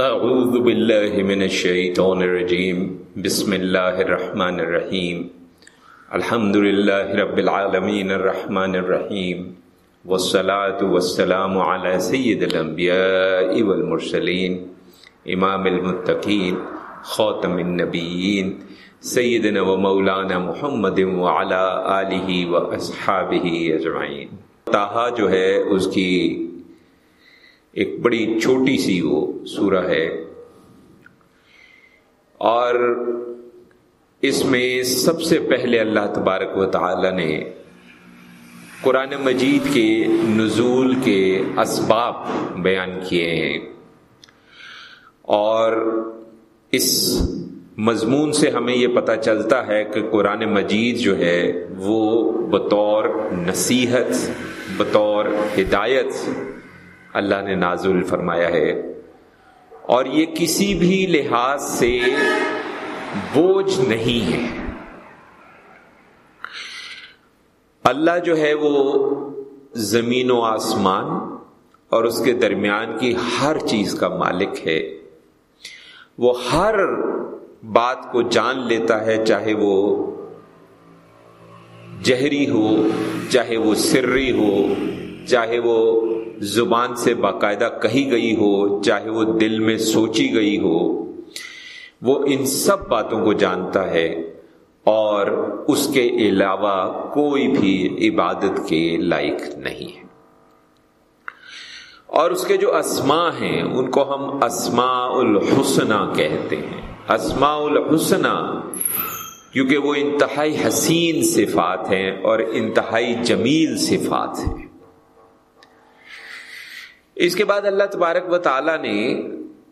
اعوذ باللہ من الشیطان الرجیم بسم اللہ الرحمن الرحیم الحمد للہ رب العالمین الرحمن الرحیم والصلاة والسلام على سید الانبیاء والمرسلین امام المتقین خاتم النبیین سیدنا و مولانا محمد وعلى آلہ و اصحابہ اجمعین تاہا جو ہے، اس کی ایک بڑی چھوٹی سی وہ سورہ ہے۔ اور اس میں سب سے پہلے اللہ تبارک و تعالی نے قرآن مجید کے نزول کے اسباب بیان کیے ہیں۔ اور اس مضمون سے ہمیں یہ پتہ چلتا ہے کہ قرآن مجید جو ہے وہ بطور نصیحت، بطور ہدایت اللہ نے نازل فرمایا ہے۔ اور یہ کسی بھی لحاظ سے بوجھ نہیں ہے۔ اللہ جو ہے وہ زمین و آسمان اور اس کے درمیان کی ہر چیز کا مالک ہے۔ وہ ہر بات کو جان لیتا ہے، چاہے وہ جہری ہو، چاہے وہ سری ہو، چاہے وہ زبان سے باقاعدہ کہی گئی ہو، چاہے وہ دل میں سوچی گئی ہو، وہ ان سب باتوں کو جانتا ہے اور اس کے علاوہ کوئی بھی عبادت کے لائق نہیں ہے۔ اور اس کے جو اسما ہیں، ان کو ہم اسماء الحسنہ کہتے ہیں۔ اسماء الحسنہ کیونکہ وہ انتہائی حسین صفات ہیں اور انتہائی جمیل صفات ہیں۔ اس کے بعد اللہ تبارک و تعالی نے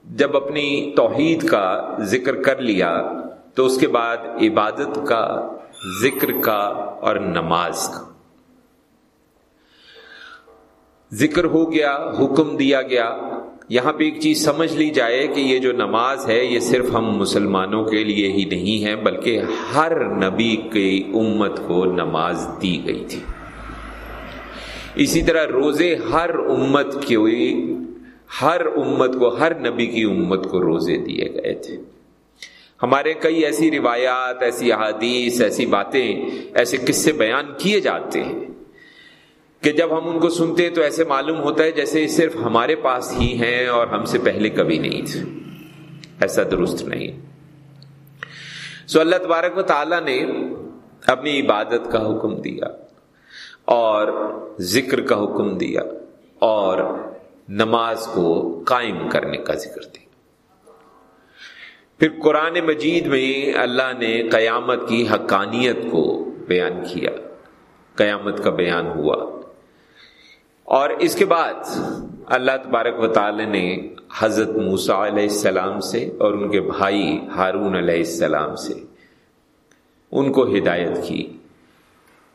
جب اپنی توحید کا ذکر کر لیا، تو اس کے بعد عبادت کا، ذکر کا اور نماز کا۔ ذکر ہو گیا، حکم دیا گیا۔ یہاں پہ ایک چیز سمجھ لی جائے کہ یہ جو نماز ہے، یہ صرف ہم مسلمانوں کے لیے ہی نہیں ہے، بلکہ ہر نبی کی امت کو نماز دی گئی تھی۔ اسی طرح روزے ہر امت کی ہر امت کو، ہر نبی کی امت کو روزے دیے گئے تھے۔ ہمارے کئی ایسی روایات، ایسی احادیث، ایسی باتیں، ایسے قصے بیان کیے جاتے ہیں کہ جب ہم ان کو سنتے تو ایسے معلوم ہوتا ہے جیسے صرف ہمارے پاس ہی ہیں اور ہم سے پہلے کبھی نہیں تھے۔ ایسا درست نہیں۔ سو اللہ تبارک و تعالی نے اپنی عبادت کا حکم دیا۔ اور ذکر کا حکم دیا اور نماز کو قائم کرنے کا ذکر دیا۔ پھر قرآن مجید میں اللہ نے قیامت کی حقانیت کو بیان کیا۔ قیامت کا بیان ہوا۔ اور اس کے بعد اللہ تبارک و تعالی نے حضرت موسا علیہ السلام سے اور ان کے بھائی ہارون علیہ السلام سے ان کو ہدایت کی۔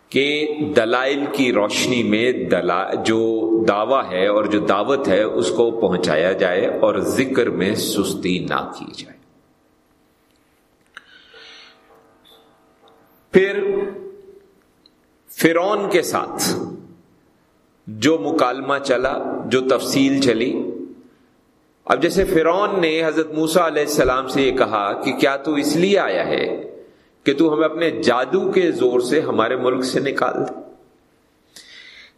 کہ دلائل کی روشنی میں دلا، جو دعویٰ ہے اور جو دعوت ہے اس کو پہنچایا جائے اور ذکر میں سستی نہ کی جائے۔ پھر فرون کے ساتھ جو مکالمہ چلا، جو تفصیل چلی۔ اب جیسے فرون نے حضرت موسا علیہ السلام سے یہ کہا کہ کیا تو اس لیے آیا ہے کہ تو ہمیں اپنے جادو کے زور سے ہمارے ملک سے نکال دے۔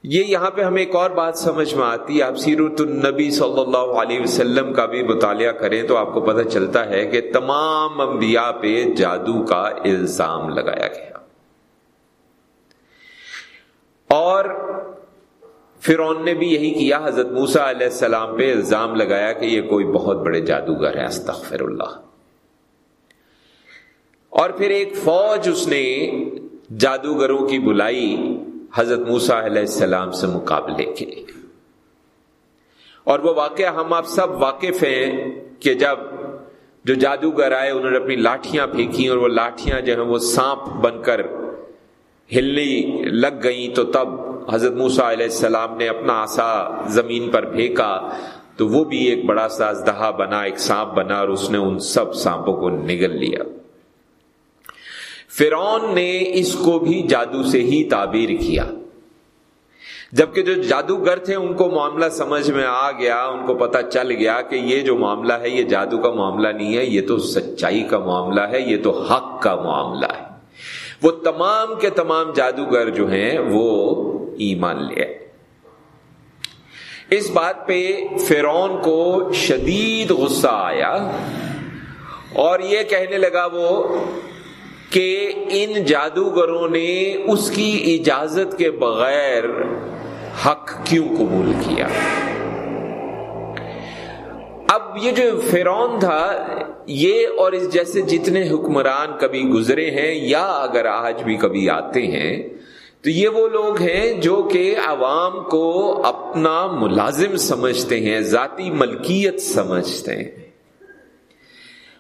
یہ یہاں پہ ہمیں ایک اور بات سمجھ میں آتی ہے۔ آپ سیرت النبی صلی اللہ علیہ وسلم کا بھی مطالعہ کریں تو آپ کو پتہ چلتا ہے کہ تمام انبیاء پہ جادو کا الزام لگایا گیا۔ اور فرون نے بھی یہی کیا۔ حضرت موسا علیہ السلام پہ الزام لگایا کہ یہ کوئی بہت بڑے جادوگر ہے استغفر اللہ۔ اور پھر ایک فوج اس نے جادوگروں کی بلائی حضرت موسا علیہ السلام سے مقابلے کے اور وہ واقعہ ہم آپ سب واقف ہیں کہ جب جو جادوگر آئے، انہوں نے اپنی لاٹیاں پھینکی اور وہ لاٹیاں جو ہیں وہ سانپ بن کر ہلنی لگ گئیں، تو تب حضرت موسا علیہ السلام نے اپنا آسا زمین پر پھینکا، تو وہ بھی ایک بڑا سا دہا بنا، ایک سانپ بنا اور اس نے ان سب سانپوں کو نگل لیا۔ فرون نے اس کو بھی جادو سے ہی تعبیر کیا۔ جبکہ جو جادوگر تھے، ان کو معاملہ سمجھ میں آ گیا، ان کو پتا چل گیا کہ یہ جو معاملہ ہے، یہ جادو کا معاملہ نہیں ہے، یہ تو سچائی کا معاملہ ہے، یہ تو حق کا معاملہ ہے۔ وہ تمام کے تمام جادوگر جو ہیں، وہ ایمان لے اس بات پہ فرون کو شدید غصہ آیا اور یہ کہنے لگا، وہ کہ ان جادوگروں نے اس کی اجازت کے بغیر حق کیوں قبول کیا؟ اب یہ جو فرون تھا، یہ اور اس جیسے جتنے حکمران کبھی گزرے ہیں یا اگر آج بھی کبھی آتے ہیں، تو یہ وہ لوگ ہیں جو کہ عوام کو اپنا ملازم سمجھتے ہیں، ذاتی ملکیت سمجھتے ہیں۔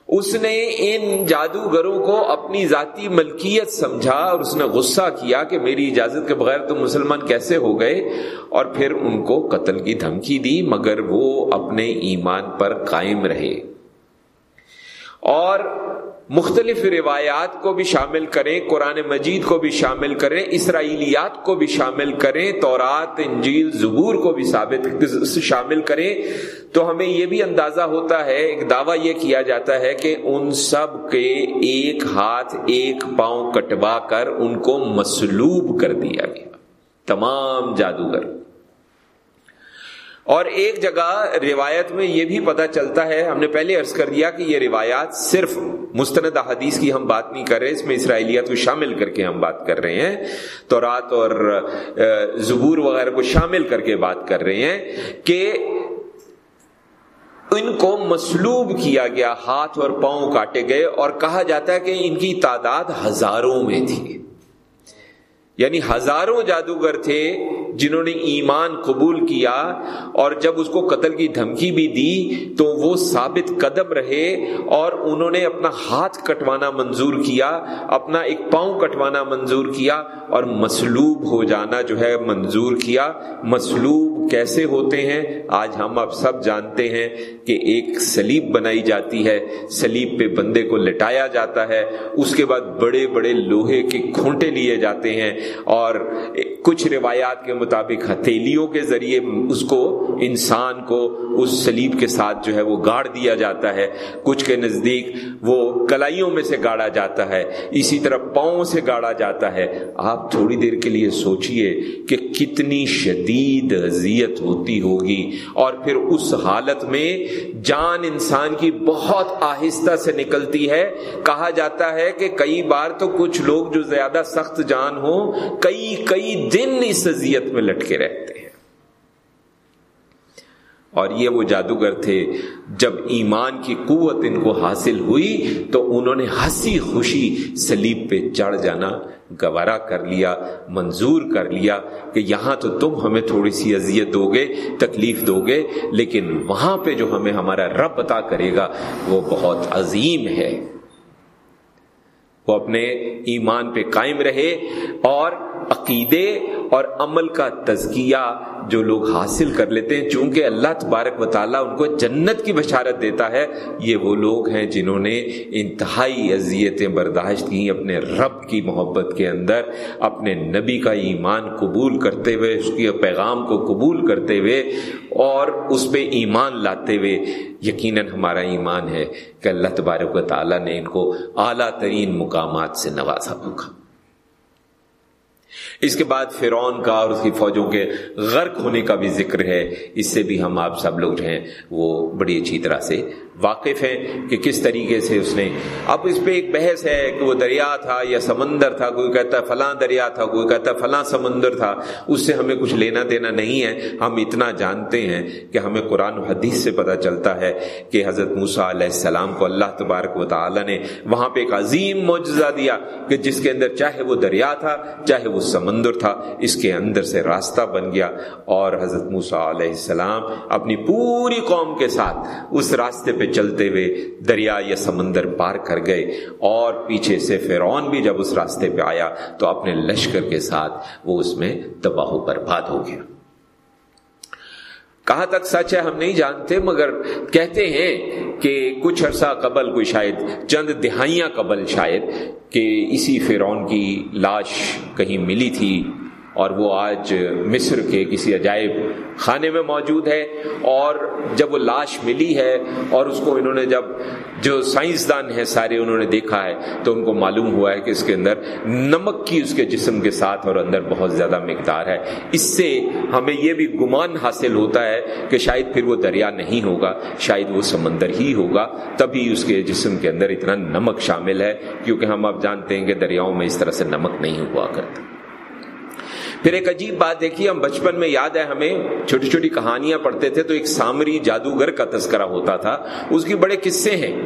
اس نے ان جادوگروں کو اپنی ذاتی ملکیت سمجھا اور اس نے غصہ کیا کہ میری اجازت کے بغیر تم مسلمان کیسے ہو گئے اور پھر ان کو قتل کی دھمکی دی، مگر وہ اپنے ایمان پر قائم رہے۔ اور مختلف روایات کو بھی شامل کریں، قرآن مجید کو بھی شامل کریں، اسرائیلیات کو بھی شامل کریں، تورات، انجیل، زبور کو بھی ثابت شامل کریں۔ تو ہمیں یہ بھی اندازہ ہوتا ہے، ایک دعویٰ یہ کیا جاتا ہے کہ ان سب کے ایک ہاتھ، ایک پاؤں کٹوا کر ان کو مسلوب کر دیا گیا۔ تمام جادوگر۔ اور ایک جگہ روایت میں یہ بھی پتا چلتا ہے، ہم نے پہلے عرض کر دیا کہ یہ روایات صرف مستند حدیث کی ہم بات نہیں کر رہے، اس میں اسرائیلیات کو شامل کر کے ہم بات کر رہے ہیں تو رات اور زبور وغیرہ کو شامل کر کے بات کر رہے ہیں کہ ان کو مسلوب کیا گیا، ہاتھ اور پاؤں کاٹے گئے اور کہا جاتا ہے کہ ان کی تعداد ہزاروں میں تھی۔ یعنی ہزاروں جادوگر تھے جنہوں نے ایمان قبول کیا اور جب اس کو قتل کی دھمکی بھی دی تو وہ ثابت قدم رہے اور انہوں نے اپنا ہاتھ کٹوانا منظور کیا، اپنا ایک پاؤں کٹوانا منظور کیا اور مسلوب ہو جانا جو ہے منظور کیا۔ مسلوب کیسے ہوتے ہیں؟ آج ہم اب سب جانتے ہیں کہ ایک سلیب بنائی جاتی ہے سلیب پہ بندے کو لٹایا جاتا ہے، اس کے بعد بڑے بڑے لوہے کے کھونٹے لیے جاتے ہیں۔ اور کچھ روایات کے مطابق ہتھیلیوں کے ذریعے اس کو انسان کو اس سلیب کے ساتھ جو ہے وہ گاڑ دیا جاتا ہے۔ کچھ کے نزدیک وہ کلائیوں میں سے گاڑا جاتا ہے۔ اسی طرح پاؤں سے گاڑا جاتا ہے۔ آپ تھوڑی دیر کے لیے سوچئے کہ کتنی شدید اذیت ہوتی ہوگی۔ اور پھر اس حالت میں جان انسان کی بہت آہستہ سے نکلتی ہے۔ کہا جاتا ہے کہ کئی بار تو کچھ لوگ جو زیادہ سخت جان ہو کئی کئی دن اس اذیت میں لٹکے رہتے ہیں۔ اور یہ وہ جادوگر تھے، جب ایمان کی قوت ان کو حاصل ہوئی تو انہوں نے ہنسی خوشی سلیب پہ چڑھ جانا، گوارا کر لیا، منظور کر لیا کہ یہاں تو تم ہمیں تھوڑی سی اذیت دو گے، تکلیف دو گے، لیکن وہاں پہ جو ہمیں ہمارا رب عطا کرے گا وہ بہت عظیم ہے۔ وہ اپنے ایمان پہ قائم رہے اور عقیدے اور عمل کا تزکیہ جو لوگ حاصل کر لیتے ہیں، چونکہ اللہ تبارک و تعالیٰ ان کو جنت کی بشارت دیتا ہے، یہ وہ لوگ ہیں جنہوں نے انتہائی اذیتیں برداشت کی اپنے رب کی محبت کے اندر، اپنے نبی کا ایمان قبول کرتے ہوئے، اس کے پیغام کو قبول کرتے ہوئے اور اس پہ ایمان لاتے ہوئے۔ یقیناً ہمارا ایمان ہے کہ اللہ تبارک و تعالیٰ نے ان کو اعلیٰ ترین مقامات سے نوازا ہوگا۔ اس کے بعد فرعون کا اور اس کی فوجوں کے غرق ہونے کا بھی ذکر ہے، اس سے بھی ہم آپ سب لوگ جو ہیں، وہ بڑی اچھی طرح سے واقف ہیں کہ کس طریقے سے اس نے، اب اس پہ ایک بحث ہے کہ وہ دریا تھا یا سمندر تھا، کوئی کہتا ہے فلاں دریا تھا، کوئی کہتا ہے فلاں سمندر تھا، اس سے ہمیں کچھ لینا دینا نہیں ہے۔ ہم اتنا جانتے ہیں کہ ہمیں قرآن و حدیث سے پتہ چلتا ہے کہ حضرت موسا علیہ السلام کو اللہ تبارک و تعالی نے وہاں پہ ایک عظیم معجزہ دیا کہ جس کے اندر چاہے وہ دریا تھا، چاہے وہ سمندر تھا، اس کے اندر سے راستہ بن گیا اور حضرت موسا علیہ السلام اپنی پوری قوم کے ساتھ اس راستے پہ چلتے ہوئے دریا یا سمندر پار کر گئے اور پیچھے سے فرعون بھی جب اس راستے پہ آیا تو اپنے لشکر کے ساتھ وہ اس میں تباہ و برباد ہو گیا۔ کہاں تک سچ ہے ہم نہیں جانتے، مگر کہتے ہیں کہ کچھ عرصہ قبل کوئی شاید، چند دہائیاں قبل شاید، کہ اسی فرعون کی لاش کہیں ملی تھی۔ اور وہ آج مصر کے کسی عجائب خانے میں موجود ہے اور جب وہ لاش ملی ہے اور اس کو انہوں نے جب جو سائنسدان ہیں سارے انہوں نے دیکھا ہے تو ان کو معلوم ہوا ہے کہ اس کے اندر نمک کی اس کے جسم کے ساتھ اور اندر بہت زیادہ مقدار ہے۔ اس سے ہمیں یہ بھی گمان حاصل ہوتا ہے کہ شاید پھر وہ دریا نہیں ہوگا، شاید وہ سمندر ہی ہوگا، تبھی اس کے جسم کے اندر اتنا نمک شامل ہے، کیونکہ ہم اب جانتے ہیں کہ دریاؤں میں اس طرح سے نمک نہیں ہوا کرتا۔ پھر ایک عجیب بات دیکھیے، ہم بچپن میں یاد ہے ہمیں چھوٹی چھوٹی کہانیاں پڑھتے تھے تو ایک سامری جادوگر کا تذکرہ ہوتا تھا۔ اس کی بڑے قصے ہیں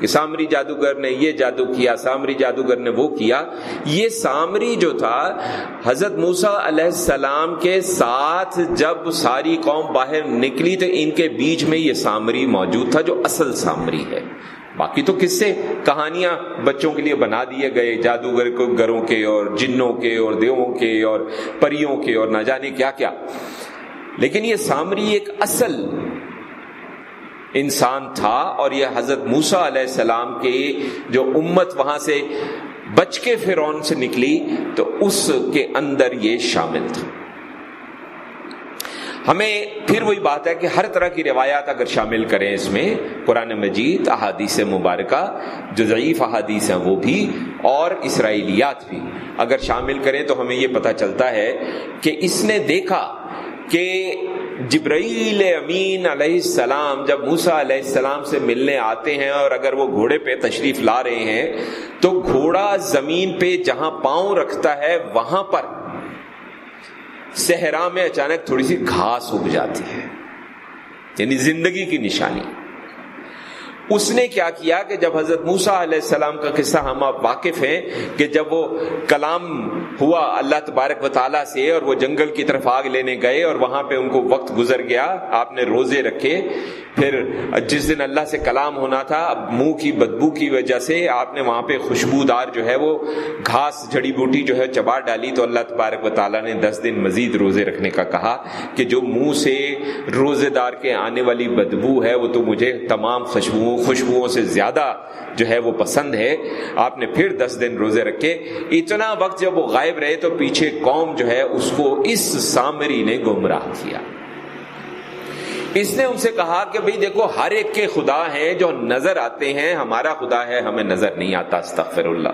کہ سامری جادوگر نے یہ جادو کیا، سامری جادوگر نے وہ کیا۔ یہ سامری جو تھا، حضرت موسا علیہ السلام کے ساتھ جب ساری قوم باہر نکلی تو ان کے بیچ میں یہ سامری موجود تھا جو اصل سامری ہے۔ باقی تو کس سے کہانیاں بچوں کے لیے بنا دیے گئے، جادوگر گروں کے اور جنوں کے اور دیووں کے اور پریوں کے اور نہ جانے کیا کیا۔ لیکن یہ سامری ایک اصل انسان تھا اور یہ حضرت موسا علیہ السلام کی جو امت وہاں سے بچ کے فرون سے نکلی، تو اس کے اندر یہ شامل تھا۔ ہمیں پھر وہی بات ہے کہ ہر طرح کی روایات اگر شامل کریں اس میں، قرآن مجید، احادیث مبارکہ، جو ضعیف احادیث ہیں وہ بھی، اور اسرائیلیات بھی۔ اگر شامل کریں تو ہمیں یہ پتہ چلتا ہے کہ اس نے دیکھا کہ جبرائیل امین علیہ السلام جب موسا علیہ السلام سے ملنے آتے ہیں اور اگر وہ گھوڑے پہ تشریف لا رہے ہیں، تو گھوڑا زمین پہ جہاں پاؤں رکھتا ہے، وہاں پر صحرا میں اچانک تھوڑی سی گھاس اگ جاتی ہے یعنی زندگی کی نشانی۔ اس نے کیا کیا کہ جب حضرت موسا علیہ السلام کا قصہ ہم آپ واقف ہیں کہ جب وہ کلام ہوا اللہ تبارک و تعالیٰ سے اور وہ جنگل کی طرف آگ لینے گئے اور وہاں پہ ان کو وقت گزر گیا، آپ نے روزے رکھے، پھر جس دن اللہ سے کلام ہونا تھا منہ کی بدبو کی وجہ سے آپ نے وہاں پہ خوشبودار جو ہے وہ گھاس، جڑی بوٹی جو ہے چبا ڈالی تو اللہ تبارک و تعالیٰ نے دس دن مزید روزے رکھنے کا کہا کہ جو منہ سے روزے دار کے آنے والی بدبو ہے وہ تو مجھے تمام خوشبو خوشبوؤں سے زیادہ جو ہے وہ پسند ہے۔ آپ نے پھر دس دن روزے رکھے۔ اتنا وقت جب وہ غائب رہے تو پیچھے قوم جو ہے اس کو اس سامری نے گمراہ کیا۔ اس نے ان سے کہا کہ بھئی دیکھو، ہر ایک کے خدا ہیں جو نظر آتے ہیں، ہمارا خدا ہے، ہمیں نظر نہیں آتا، استغفر اللہ۔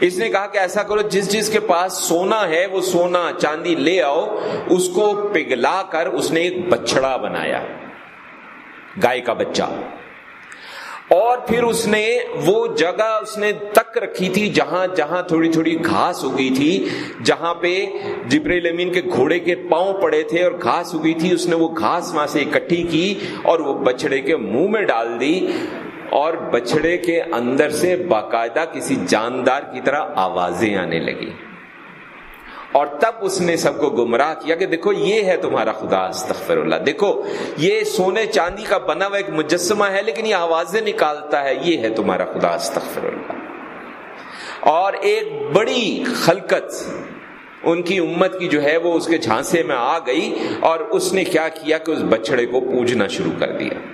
اس نے کہا کہ ایسا کرو، جس جس کے پاس سونا ہے، وہ سونا چاندی لے آؤ، اس کو پگلا کر اس نے ایک بچڑا بنایا۔ گائے کا بچہ۔ اور پھر اس نے وہ جگہ اس نے تک رکھی تھی جہاں جہاں تھوڑی تھوڑی گھاس اگی تھی، جہاں پہ جبریل امین کے گھوڑے کے پاؤں پڑے تھے اور گھاس اگی تھی۔ اس نے وہ گھاس وہاں سے اکٹھی کی اور وہ بچڑے کے منہ میں ڈال دی اور بچڑے کے اندر سے باقاعدہ کسی جاندار کی طرح آوازیں آنے لگی اور تب اس نے سب کو گمراہ کیا کہ دیکھو یہ ہے تمہارا خدا، استغفر اللہ۔ دیکھو، یہ سونے چاندی کا بنا ہوا ایک مجسمہ ہے، لیکن یہ آوازیں نکالتا ہے، یہ ہے تمہارا خدا، استغفر اللہ۔ اور ایک بڑی خلقت ان کی امت کی جو ہے، وہ اس کے جھانسے میں آ گئی اور اس نے کیا کیا کہ اس بچڑے کو پوجنا شروع کر دیا۔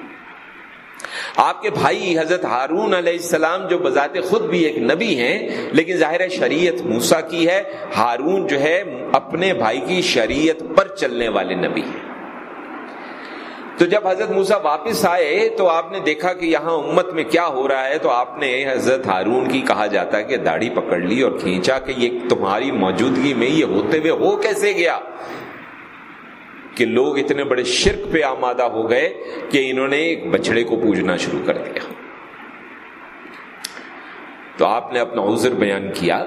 آپ کے بھائی حضرت ہارون علیہ السلام جو بذات خود بھی ایک نبی ہیں، لیکن ظاہر شریعت موسا کی ہے، ہارون جو ہے اپنے بھائی کی شریعت پر چلنے والے نبی ہیں۔ تو جب حضرت موسا واپس آئے تو آپ نے دیکھا کہ یہاں امت میں کیا ہو رہا ہے، تو آپ نے حضرت ہارون کی کہا جاتا ہے کہ داڑھی پکڑ لی اور کھینچا کہ یہ تمہاری موجودگی میں یہ ہوتے ہوئے ہو کیسے گیا؟ کہ لوگ اتنے بڑے شرک پہ آمادہ ہو گئے کہ انہوں نے ایک بچڑے کو پوجنا شروع کر دیا۔ تو آپ نے اپنا عذر بیان کیا،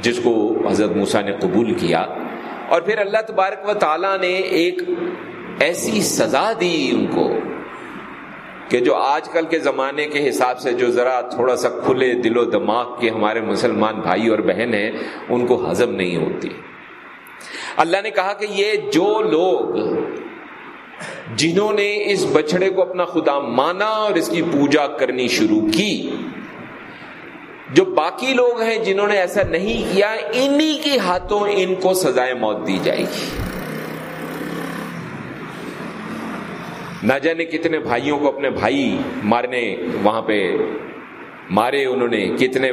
جس کو حضرت موسا نے قبول کیا۔ اور پھر اللہ تبارک و تعالی نے ایک ایسی سزا دی ان کو کہ جو آج کل کے زمانے کے حساب سے جو ذرا تھوڑا سا کھلے دل و دماغ کے ہمارے مسلمان بھائی اور بہن ہیں، ان کو ہضم نہیں ہوتی۔ اللہ نے کہا کہ یہ جو لوگ جنہوں نے اس بچڑے کو اپنا خدا مانا اور اس کی پوجا کرنی شروع کی، جو باقی لوگ ہیں جنہوں نے ایسا نہیں کیا، انہی کے ہاتھوں ان کو سزائے موت دی جائے گی۔ نہ جانے کتنے بھائیوں کو اپنے بھائی مارنے، وہاں پہ مارے انہوں نے، کتنے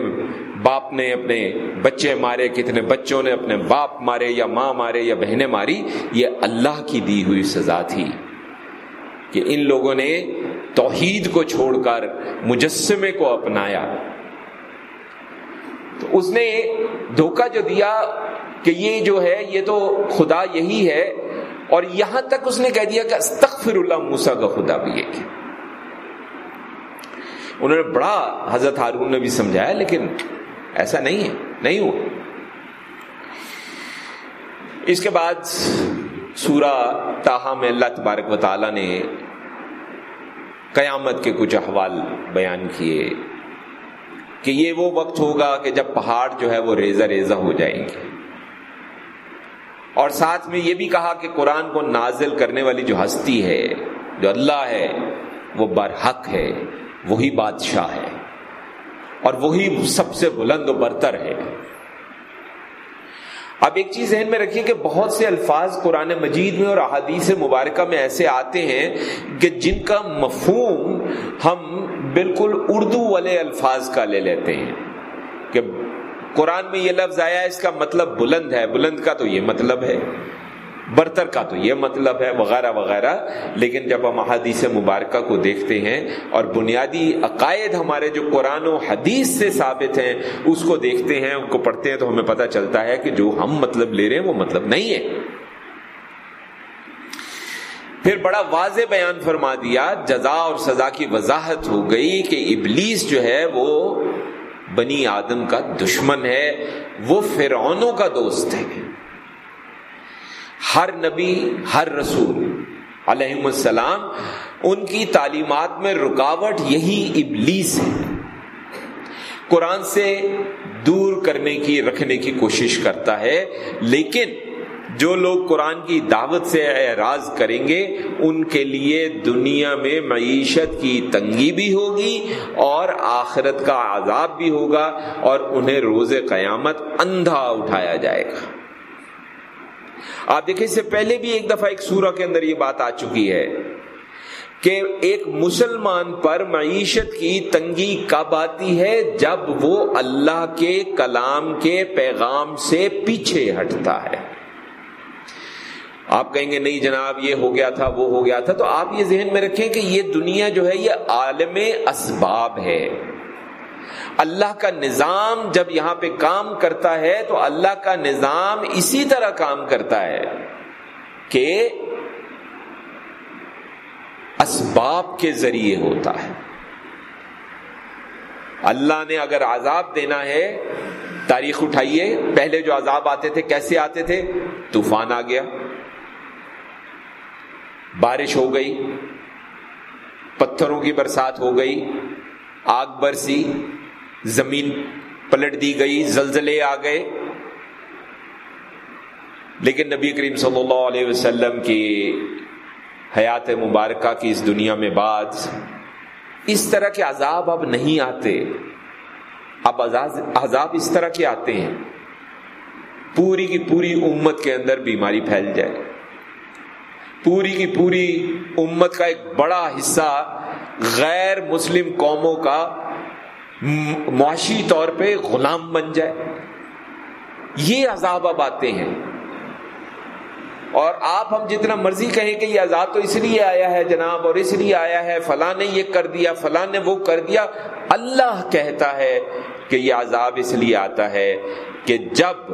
باپ نے اپنے بچے مارے، کتنے بچوں نے اپنے باپ مارے یا ماں مارے یا بہنیں ماری، یہ اللہ کی دی ہوئی سزا تھی کہ ان لوگوں نے توحید کو چھوڑ کر مجسمے کو اپنایا۔ تو اس نے دھوکہ جو دیا کہ یہ جو ہے، یہ تو خدا یہی ہے، اور یہاں تک اس نے کہہ دیا کہ استغفر اللہ موسا کا خدا بھی ایک ہے۔ انہوں نے بڑا حضرت ہارون نے بھی سمجھایا، لیکن ایسا نہیں ہے، نہیں ہوا۔ اس کے بعد سورہ تاہا میں اللہ تبارک و تعالی نے قیامت کے کچھ احوال بیان کیے کہ یہ وہ وقت ہوگا کہ جب پہاڑ جو ہے وہ ریزہ ریزہ ہو جائیں گے۔ اور ساتھ میں یہ بھی کہا کہ قرآن کو نازل کرنے والی جو ہستی ہے، جو اللہ ہے، وہ برحق ہے، وہی بادشاہ ہے۔ اور وہی سب سے بلند و برتر ہے۔ اب ایک چیز ذہن میں رکھیے کہ بہت سے الفاظ قرآن مجید میں اور احادیث مبارکہ میں ایسے آتے ہیں کہ جن کا مفہوم ہم بالکل اردو والے الفاظ کا لے لیتے ہیں کہ قرآن میں یہ لفظ آیا، اس کا مطلب بلند ہے، بلند کا تو یہ مطلب ہے۔ برتر کا تو یہ مطلب ہے، وغیرہ وغیرہ۔ لیکن جب ہم احادیث مبارکہ کو دیکھتے ہیں اور بنیادی عقائد ہمارے جو قرآن و حدیث سے ثابت ہیں، اس کو دیکھتے ہیں، ان کو پڑھتے ہیں، تو ہمیں پتہ چلتا ہے کہ جو ہم مطلب لے رہے ہیں، وہ مطلب نہیں ہے۔ پھر بڑا واضح بیان فرما دیا، جزا اور سزا کی وضاحت ہو گئی کہ ابلیس جو ہے، وہ بنی آدم کا دشمن ہے، وہ فرعونوں کا دوست ہے۔ ہر نبی، ہر رسول علیہ السلام، ان کی تعلیمات میں رکاوٹ یہی ابلیس ہے۔ قرآن سے دور کرنے کی، رکھنے کی کوشش کرتا ہے، لیکن جو لوگ قرآن کی دعوت سے اعراض کریں گے، ان کے لیے دنیا میں معیشت کی تنگی بھی ہوگی اور آخرت کا عذاب بھی ہوگا اور انہیں روز قیامت اندھا اٹھایا جائے گا۔ آپ دیکھیں، اس سے پہلے بھی ایک دفعہ ایک سورہ کے اندر یہ بات آ چکی ہے کہ ایک مسلمان پر معیشت کی تنگی کب آتی ہے؟ جب وہ اللہ کے کلام کے پیغام سے پیچھے ہٹتا ہے۔ آپ کہیں گے، نہیں جناب، یہ ہو گیا تھا، وہ ہو گیا تھا۔ تو آپ یہ ذہن میں رکھیں کہ یہ دنیا جو ہے، یہ عالم اسباب ہے۔ اللہ کا نظام جب یہاں پہ کام کرتا ہے تو اللہ کا نظام اسی طرح کام کرتا ہے کہ اسباب کے ذریعے ہوتا ہے۔ اللہ نے اگر عذاب دینا ہے، تاریخ اٹھائیے۔ پہلے جو عذاب آتے تھے، کیسے آتے تھے؟ طوفان آ گیا۔ بارش ہو گئی۔ پتھروں کی برسات ہو گئی۔ آگ برسی۔ زمین پلٹ دی گئی، زلزلے آ گئے۔ لیکن نبی کریم صلی اللہ علیہ وسلم کی حیات مبارکہ کی اس دنیا میں بعد اس طرح کے عذاب اب نہیں آتے۔ اب عذاب اس طرح کے آتے ہیں۔ پوری کی پوری امت کے اندر بیماری پھیل جائے۔ پوری کی پوری امت کا ایک بڑا حصہ غیر مسلم قوموں کا معاشی طور پہ غلام بن جائے۔ یہ عذاب اب آتے ہیں۔ اور آپ ہم جتنا مرضی کہیں کہ یہ عذاب تو اس لیے آیا ہے جناب، اور اس لیے آیا ہے فلاں نے یہ کر دیا، فلاں نے وہ کر دیا۔ اللہ کہتا ہے کہ یہ عذاب اس لیے آتا ہے کہ جب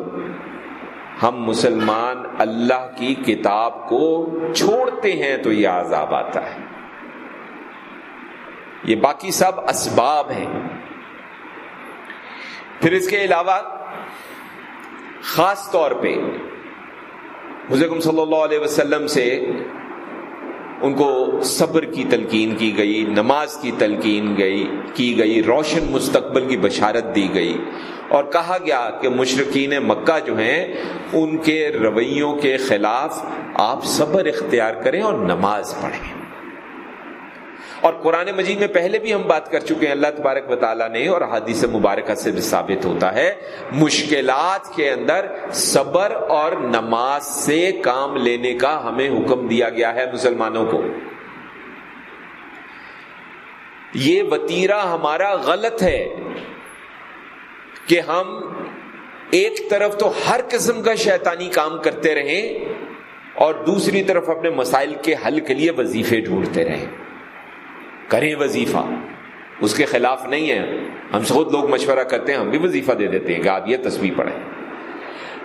ہم مسلمان اللہ کی کتاب کو چھوڑتے ہیں تو یہ عذاب آتا ہے۔ یہ باقی سب اسباب ہیں۔ پھر اس کے علاوہ خاص طور پہ حضرت صلی اللہ علیہ وسلم سے ان کو صبر کی تلقین کی گئی، نماز کی تلقین گئی، کی گئی، روشن مستقبل کی بشارت دی گئی۔ اور کہا گیا کہ مشرقین مکہ جو ہیں، ان کے رویوں کے خلاف آپ صبر اختیار کریں اور نماز پڑھیں۔ اور قرآن مجید میں پہلے بھی ہم بات کر چکے ہیں۔ اللہ تبارک و تعالیٰ نے اور حادث مبارکہ سے بھی ثابت ہوتا ہے، مشکلات کے اندر صبر اور نماز سے کام لینے کا ہمیں حکم دیا گیا ہے مسلمانوں کو۔ یہ وتیرا ہمارا غلط ہے کہ ہم ایک طرف تو ہر قسم کا شیطانی کام کرتے رہیں اور دوسری طرف اپنے مسائل کے حل کے لیے وظیفے ڈھونڈتے رہیں۔ کریں وظیفہ۔ اس کے خلاف نہیں ہے ہم سے خود لوگ مشورہ کرتے ہیں، ہم بھی وظیفہ دے دیتے ہیں۔ کہ آپ یہ تصویر پڑھیں۔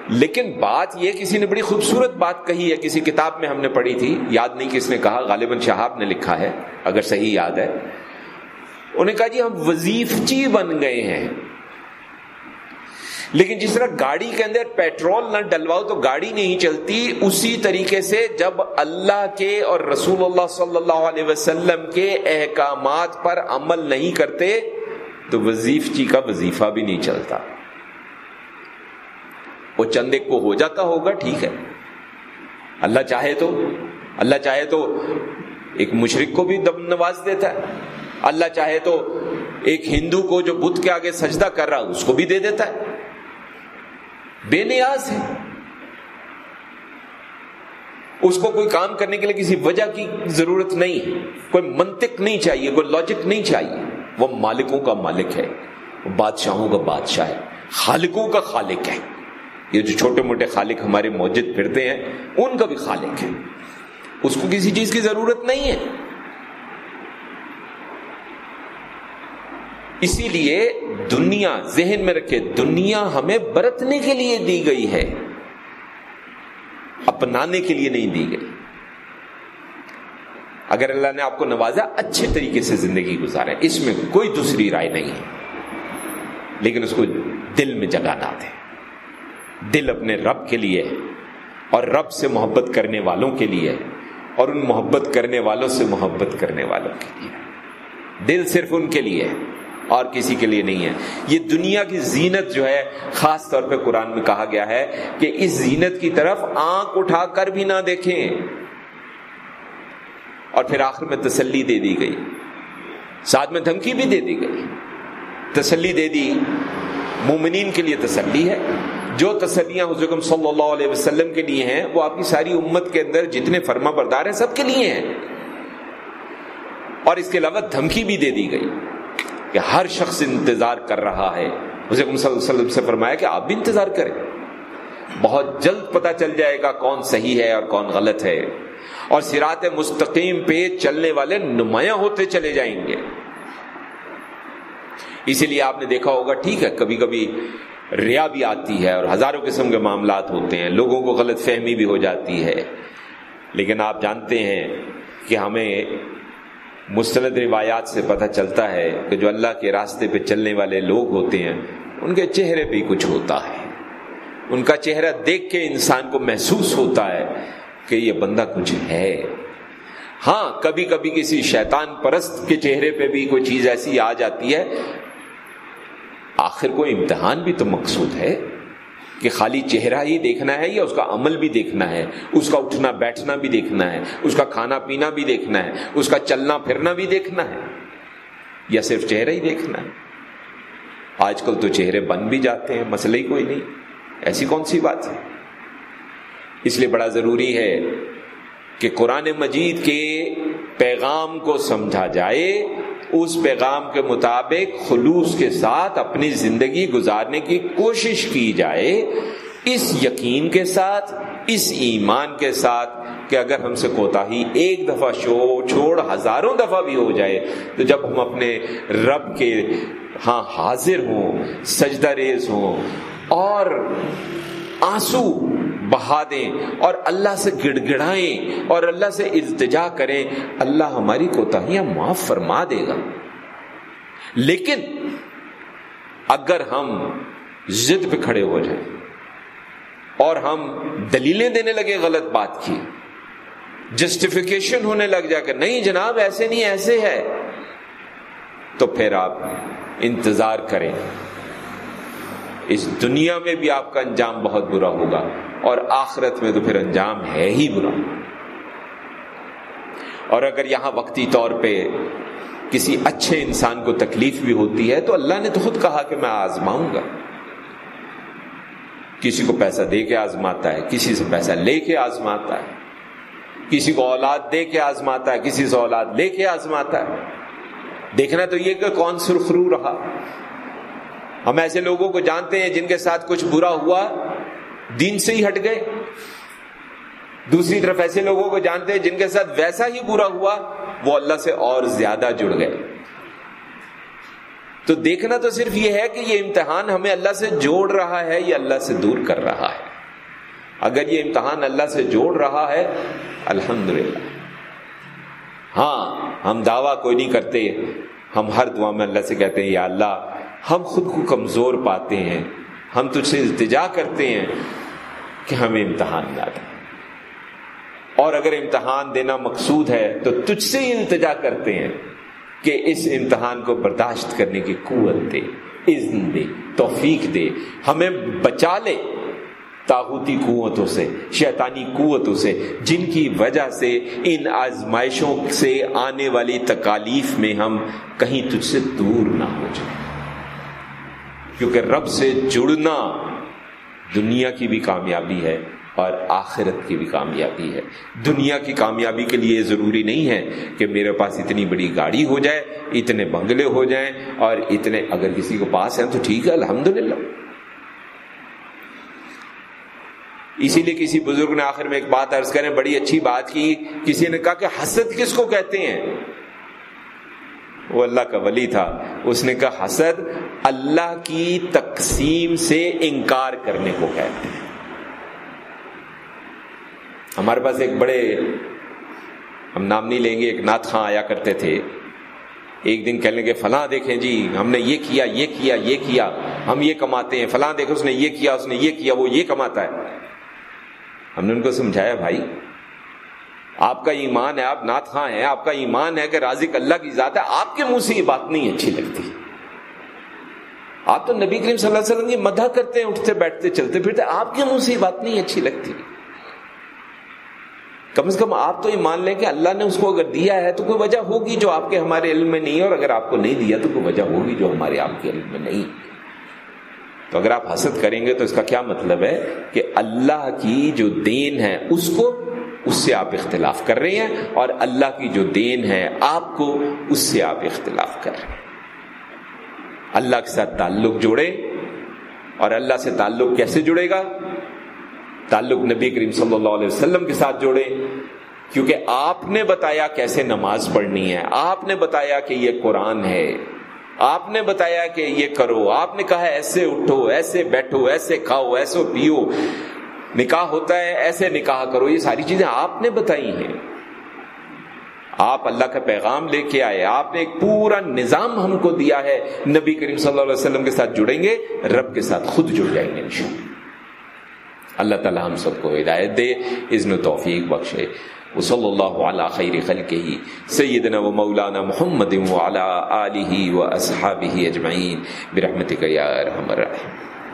لیکن بات یہ، کسی نے بڑی خوبصورت بات کہی ہے، کسی کتاب میں ہم نے پڑھی تھی۔ یاد نہیں کس نے کہا، غالباً شہاب نے لکھا ہے، اگر صحیح یاد ہے۔ انہوں نے کہا جی ہم وظیفچی بن گئے ہیں۔ لیکن جس طرح گاڑی کے اندر پیٹرول نہ ڈلواؤ تو گاڑی نہیں چلتی، اسی طریقے سے جب اللہ کے اور رسول اللہ صلی اللہ علیہ وسلم کے احکامات پر عمل نہیں کرتے، تو وظیف جی کا وظیفہ بھی نہیں چلتا۔ وہ چند ایک کو ہو جاتا ہوگا، ٹھیک ہے۔ اللہ چاہے تو، اللہ چاہے تو ایک مشرق کو بھی دم نواز دیتا ہے۔ اللہ چاہے تو ایک ہندو کو جو بدھ کے آگے سجدہ کر رہا اس کو بھی دے دیتا ہے۔ بے نیاز ہے۔ اس کو کوئی کام کرنے کے لیے کسی وجہ کی ضرورت نہیں۔ ہے کوئی منطق نہیں چاہیے، کوئی لاجک نہیں چاہیے۔ وہ مالکوں کا مالک ہے، وہ بادشاہوں کا بادشاہ ہے۔ خالقوں کا خالق ہے۔ یہ جو چھوٹے موٹے خالق ہمارے موجود پھرتے ہیں، ان کا بھی خالق ہے۔ اس کو کسی چیز کی ضرورت نہیں ہے۔ اسی لیے دنیا، ذہن میں رکھے، دنیا ہمیں برتنے کے لیے دی گئی ہے، اپنانے کے لیے نہیں دی گئی۔ اگر اللہ نے آپ کو نوازا، اچھے طریقے سے زندگی گزارا اس میں کوئی دوسری رائے نہیں ہے۔ لیکن اس کو دل میں جگانا دے دل اپنے رب کے لیے اور رب سے محبت کرنے والوں کے لیے اور ان محبت کرنے والوں سے محبت کرنے والوں کے لیے۔ دل صرف ان کے لیے۔ اور کسی کے لیے نہیں ہے۔ یہ دنیا کی زینت جو ہے، خاص طور پہ قرآن میں کہا گیا ہے کہ اس زینت کی طرف آنکھ اٹھا کر بھی نہ دیکھیں۔ اور پھر آخر میں تسلی دے دی گئی۔ ساتھ میں دھمکی بھی دے دی گئی۔ تسلی دے دی۔ مومنین کے لیے تسلی ہے۔ جو تسلیاں حضرت صلی اللہ علیہ وسلم کے لیے ہیں، وہ آپ کی ساری امت کے اندر جتنے فرما بردار ہیں، سب کے لیے ہیں۔ اور اس کے علاوہ دھمکی بھی دے دی گئی۔ کہ ہر شخص انتظار کر رہا ہے۔ حضرت صلی اللہ علیہ وسلم سے فرمایا کہ آپ بھی انتظار کریں۔ بہت جلد پتا چل جائے گا کون صحیح ہے اور کون غلط ہے۔ اور سرات مستقیم پہ چلنے والے نمایاں ہوتے چلے جائیں گے۔ اسی لیے آپ نے دیکھا ہوگا، ٹھیک ہے کبھی کبھی ریا بھی آتی ہے اور ہزاروں قسم کے معاملات ہوتے ہیں۔ لوگوں کو غلط فہمی بھی ہو جاتی ہے۔ لیکن آپ جانتے ہیں کہ ہمیں مستند روایات سے پتہ چلتا ہے کہ جو اللہ کے راستے پہ چلنے والے لوگ ہوتے ہیں، ان کے چہرے پہ کچھ ہوتا ہے۔ ان کا چہرہ دیکھ کے انسان کو محسوس ہوتا ہے کہ یہ بندہ کچھ ہے۔ ہاں کبھی کبھی کسی شیطان پرست کے چہرے پہ بھی کوئی چیز ایسی آ جاتی ہے۔ آخر کوئی امتحان بھی تو مقصود ہے۔ کہ خالی چہرہ ہی دیکھنا ہے یا اس کا عمل بھی دیکھنا ہے؟ اس کا اٹھنا بیٹھنا بھی دیکھنا ہے، اس کا کھانا پینا بھی دیکھنا ہے، اس کا چلنا پھرنا بھی دیکھنا ہے، یا صرف چہرہ ہی دیکھنا ہے؟ آج کل تو چہرے بن بھی جاتے ہیں، مسئلہ ہی کوئی نہیں۔ ایسی کون سی بات ہے؟ اس لیے بڑا ضروری ہے کہ قرآن مجید کے پیغام کو سمجھا جائے اس پیغام کے مطابق خلوص کے ساتھ اپنی زندگی گزارنے کی کوشش کی جائے، اس یقین کے ساتھ، اس ایمان کے ساتھ کہ اگر ہم سے کوتا ہی ایک دفعہ شو، چھوڑ، ہزاروں دفعہ بھی ہو جائے، تو جب ہم اپنے رب کے ہاں حاضر ہوں، سجدہ ریز ہوں، اور آنسو بہا دیں اور اللہ سے گڑ گڑائیں اور اللہ سے التجا کریں، اللہ ہماری کوتاہیاں معاف فرما دے گا۔ لیکن اگر ہم ضد پہ کھڑے ہو جائیں اور ہم دلیلیں دینے لگے غلط بات کی جسٹیفیکیشن ہونے لگ جا کر نہیں جناب ایسے نہیں، ایسے ہے، تو پھر آپ انتظار کریں۔ اس دنیا میں بھی آپ کا انجام بہت برا ہوگا اور آخرت میں تو پھر انجام ہے ہی برا۔ اور اگر یہاں وقتی طور پہ کسی اچھے انسان کو تکلیف بھی ہوتی ہے تو اللہ نے تو خود کہا کہ میں آزماؤں گا۔ کسی کو پیسہ دے کے آزماتا ہے، کسی سے پیسہ لے کے آزماتا ہے۔ کسی کو اولاد دے کے آزماتا ہے، کسی سے اولاد لے کے آزماتا ہے۔ دیکھنا تو یہ کہ کون سرخرو رہا۔ ہم ایسے لوگوں کو جانتے ہیں جن کے ساتھ کچھ برا ہوا، دین سے ہی ہٹ گئے۔ دوسری طرف ایسے لوگوں کو جانتے ہیں جن کے ساتھ ویسا ہی برا ہوا، وہ اللہ سے اور زیادہ جڑ گئے۔ تو دیکھنا تو صرف یہ ہے کہ یہ امتحان ہمیں اللہ سے جوڑ رہا ہے یا اللہ سے دور کر رہا ہے۔ اگر یہ امتحان اللہ سے جوڑ رہا ہے الحمد ہاں ہم دعویٰ کوئی نہیں کرتے، ہم ہر دعا میں اللہ سے کہتے ہیں، یا اللہ ہم خود کو کمزور پاتے ہیں، ہم تجھ سے التجا کرتے ہیں کہ ہمیں امتحان نہ دیں اور اگر امتحان دینا مقصود ہے تو تجھ سے ہی التجا کرتے ہیں کہ اس امتحان کو برداشت کرنے کی قوت دے اذن دے، توفیق دے۔ ہمیں بچا لے تاغوتی قوتوں سے، شیطانی قوتوں سے، جن کی وجہ سے ان آزمائشوں سے آنے والی تکالیف میں ہم کہیں تجھ سے دور نہ ہو جائیں۔ کیونکہ رب سے جڑنا دنیا کی بھی کامیابی ہے اور آخرت کی بھی کامیابی ہے۔ دنیا کی کامیابی کے لیے ضروری نہیں ہے کہ میرے پاس اتنی بڑی گاڑی ہو جائے، اتنے بنگلے ہو جائیں اور اتنے اگر کسی کو پاس ہیں تو ٹھیک ہے، الحمدللہ۔ اسی لیے کسی بزرگ نے آخر میں ایک بات عرض کریں، بڑی اچھی بات کی، کسی نے کہا کہ حسد کس کو کہتے ہیں؟ وہ اللہ کا ولی تھا۔ اس نے کہا، حسد اللہ کی تقسیم سے انکار کرنے کو کہتے ہیں ہمارے پاس ایک بڑے، ہم نام نہیں لیں گے، ایک نات خاں آیا کرتے تھے۔ ایک دن کہنے کے فلاں دیکھیں جی ہم نے یہ کیا یہ کیا یہ کیا۔ ہم یہ کماتے ہیں، فلاں دیکھو اس نے یہ کیا، اس نے یہ کیا، وہ یہ کماتا ہے۔ ہم نے ان کو سمجھایا، بھائی آپ کا ایمان ہے، آپ نات خاں ہیں، آپ کا ایمان ہے کہ رازق اللہ کی ذات ہے، آپ کے منہ سے یہ بات نہیں اچھی لگتی۔ آپ تو نبی کریم صلی اللہ علیہ وسلم کی مدح کرتے ہیں اٹھتے، بیٹھتے، چلتے، پھرتے، آپ کے منہ سے یہ بات نہیں اچھی لگتی۔ کم از کم آپ تو یہ مان لیں کہ اللہ نے اس کو اگر دیا ہے تو کوئی وجہ ہوگی جو آپ کے ہمارے علم میں نہیں ہے اور اگر آپ کو نہیں دیا تو کوئی وجہ ہوگی جو ہمارے آپ کے علم میں نہیں۔ تو اگر آپ حسد کریں گے تو اس کا کیا مطلب ہے؟ کہ اللہ کی جو دین ہے، اس کو اس سے آپ اختلاف کر رہے ہیں اور اللہ کی جو دین ہے آپ کو اس سے آپ اختلاف کر رہے ہیں۔ اللہ کے ساتھ تعلق جوڑے اور اللہ سے تعلق کیسے جڑے گا؟ تعلق نبی کریم صلی اللہ علیہ وسلم کے ساتھ جوڑے، کیونکہ آپ نے بتایا کیسے نماز پڑھنی ہے، آپ نے بتایا کہ یہ قرآن ہے، آپ نے بتایا کہ یہ کرو، آپ نے کہا ایسے اٹھو، ایسے بیٹھو، ایسے کھاؤ، ایسے پیو۔ نکاح ہوتا ہے، ایسے نکاح کرو، یہ ساری چیزیں آپ نے بتائی ہیں۔ آپ اللہ کا پیغام لے کے آئے، آپ نے ایک پورا نظام ہم کو دیا ہے۔ نبی کریم صلی اللہ علیہ وسلم کے ساتھ جڑیں گے، رب کے ساتھ خود جڑ جائیں گے انشاءاللہ۔ اللہ تعالی ہم سب کو ہدایت دے، اذن و توفیق بخشے۔ وصلی اللہ علی خیر خلقہ، سیدنا و مولانا محمد وعلی آلہ و اصحابہ اجمعین۔ برحمتک یا ارحم الراحمین